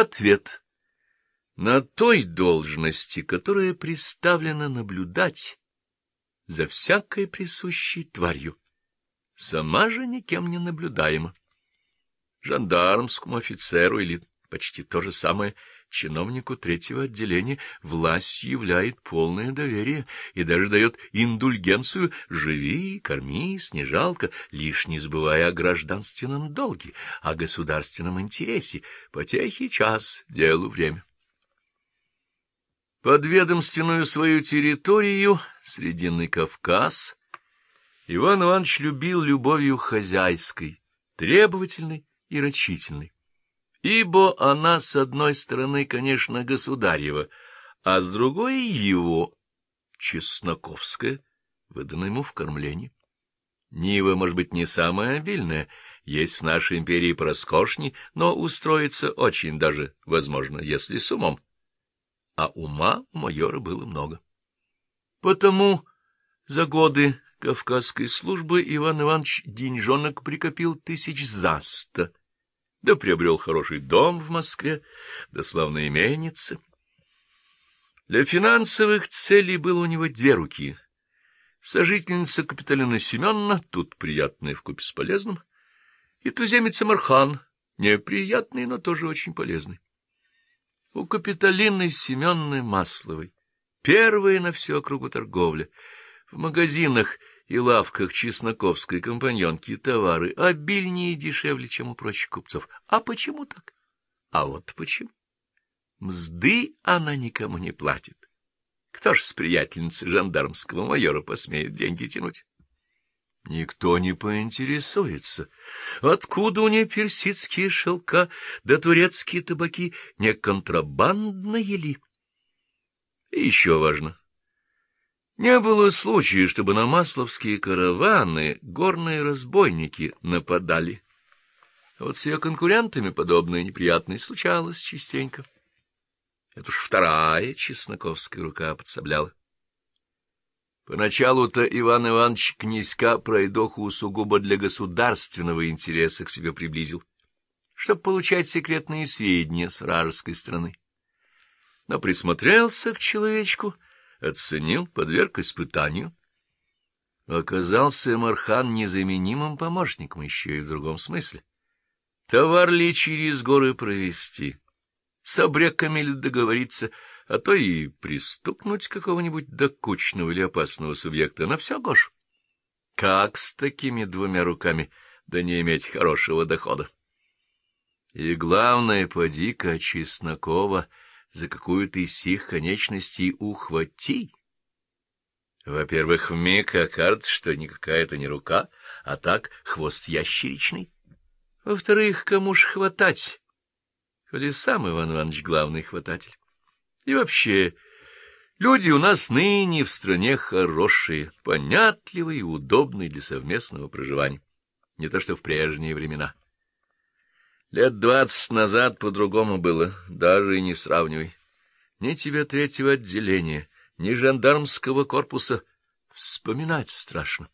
Ответ. На той должности, которая представлена наблюдать за всякой присущей тварью, сама же никем не наблюдаема. Жандармскому офицеру или почти то же самое чиновнику третьего отделения власть являет полное доверие и даже дает индульгенцию «живи, корми, снежалка», лишь не забывая о гражданственном долге, о государственном интересе, потехи час, делу время. Подведомственную свою территорию, Срединный Кавказ, Иван Иванович любил любовью хозяйской, требовательной и рачительной. Ибо она, с одной стороны, конечно, государева, а с другой — его, чесноковская, выдана ему в кормлении. Нива, может быть, не самая обильная, есть в нашей империи пороскошней, но устроиться очень даже возможно, если с умом а ума у майора было много. Потому за годы Кавказской службы Иван Иванович деньжонок прикопил тысяч за сто, да приобрел хороший дом в Москве, да славная именница. Для финансовых целей было у него две руки. Сожительница Капиталина Семеновна, тут приятная вкупе с полезным, и туземец Мархан, неприятный, но тоже очень полезный. У Капитолины Семенны Масловой, первая на всю округу торговля, в магазинах и лавках чесноковской компаньонки товары обильнее и дешевле, чем у прочих купцов. А почему так? А вот почему. Мзды она никому не платит. Кто ж с приятельницей жандармского майора посмеет деньги тянуть? Никто не поинтересуется, откуда у нее персидские шелка да турецкие табаки, не контрабандные ли? И еще важно. Не было случая, чтобы на масловские караваны горные разбойники нападали. А вот с ее конкурентами подобное неприятное случалось частенько. Это уж вторая чесноковская рука подсобляла. Поначалу-то Иван Иванович князька пройдоху сугубо для государственного интереса к себе приблизил, чтобы получать секретные сведения с вражеской страны. Но присмотрелся к человечку, оценил, подверг испытанию. Оказался Мархан незаменимым помощником еще и в другом смысле. Товар ли через горы провести, с обреками ли договориться — а то и пристукнуть какого-нибудь докучного или опасного субъекта на все гош. Как с такими двумя руками да не иметь хорошего дохода? И главное, поди-ка, Чеснокова, за какую-то из сих конечностей ухвати. Во-первых, вмиг окажется, что никакая это не рука, а так хвост ящеричный. Во-вторых, кому ж хватать, коли сам Иван Иванович главный хвататель. И вообще, люди у нас ныне в стране хорошие, понятливые и удобные для совместного проживания. Не то что в прежние времена. Лет двадцать назад по-другому было, даже и не сравнивай. Ни тебе третьего отделения, ни жандармского корпуса. Вспоминать страшно.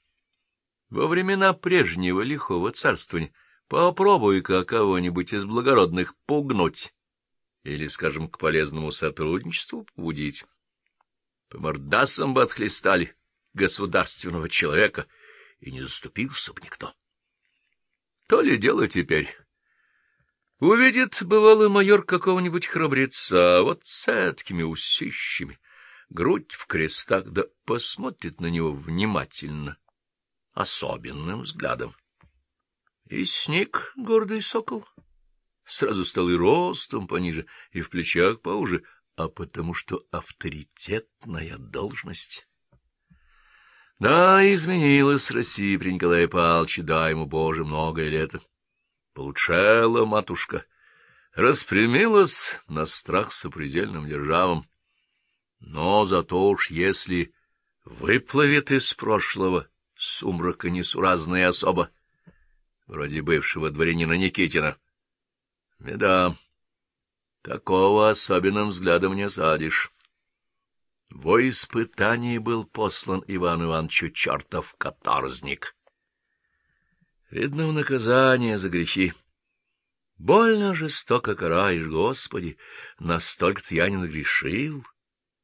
Во времена прежнего лихого царствования попробуй-ка кого-нибудь из благородных пугнуть или, скажем, к полезному сотрудничеству побудить. По мордасам бы отхлестали государственного человека, и не заступился бы никто. То ли дело теперь. Увидит бывалый майор какого-нибудь храбреца, вот с эткими усищами, грудь в крестах, да посмотрит на него внимательно, особенным взглядом. И сник гордый сокол — Сразу стал и ростом пониже, и в плечах поуже, а потому что авторитетная должность. Да, изменилась Россия при Николае Павловиче, дай ему, Боже, многое лето. Получала матушка, распрямилась на страх сопредельным державам. Но зато уж если выплывет из прошлого сумрака несуразная особа, вроде бывшего дворянина Никитина, Беда. Такого особенным взглядом не садишь. Во испытании был послан Иван Ивановичу чертов каторзник. Видно, в наказание за грехи. Больно жестоко караешь, Господи, настолько-то я не нагрешил.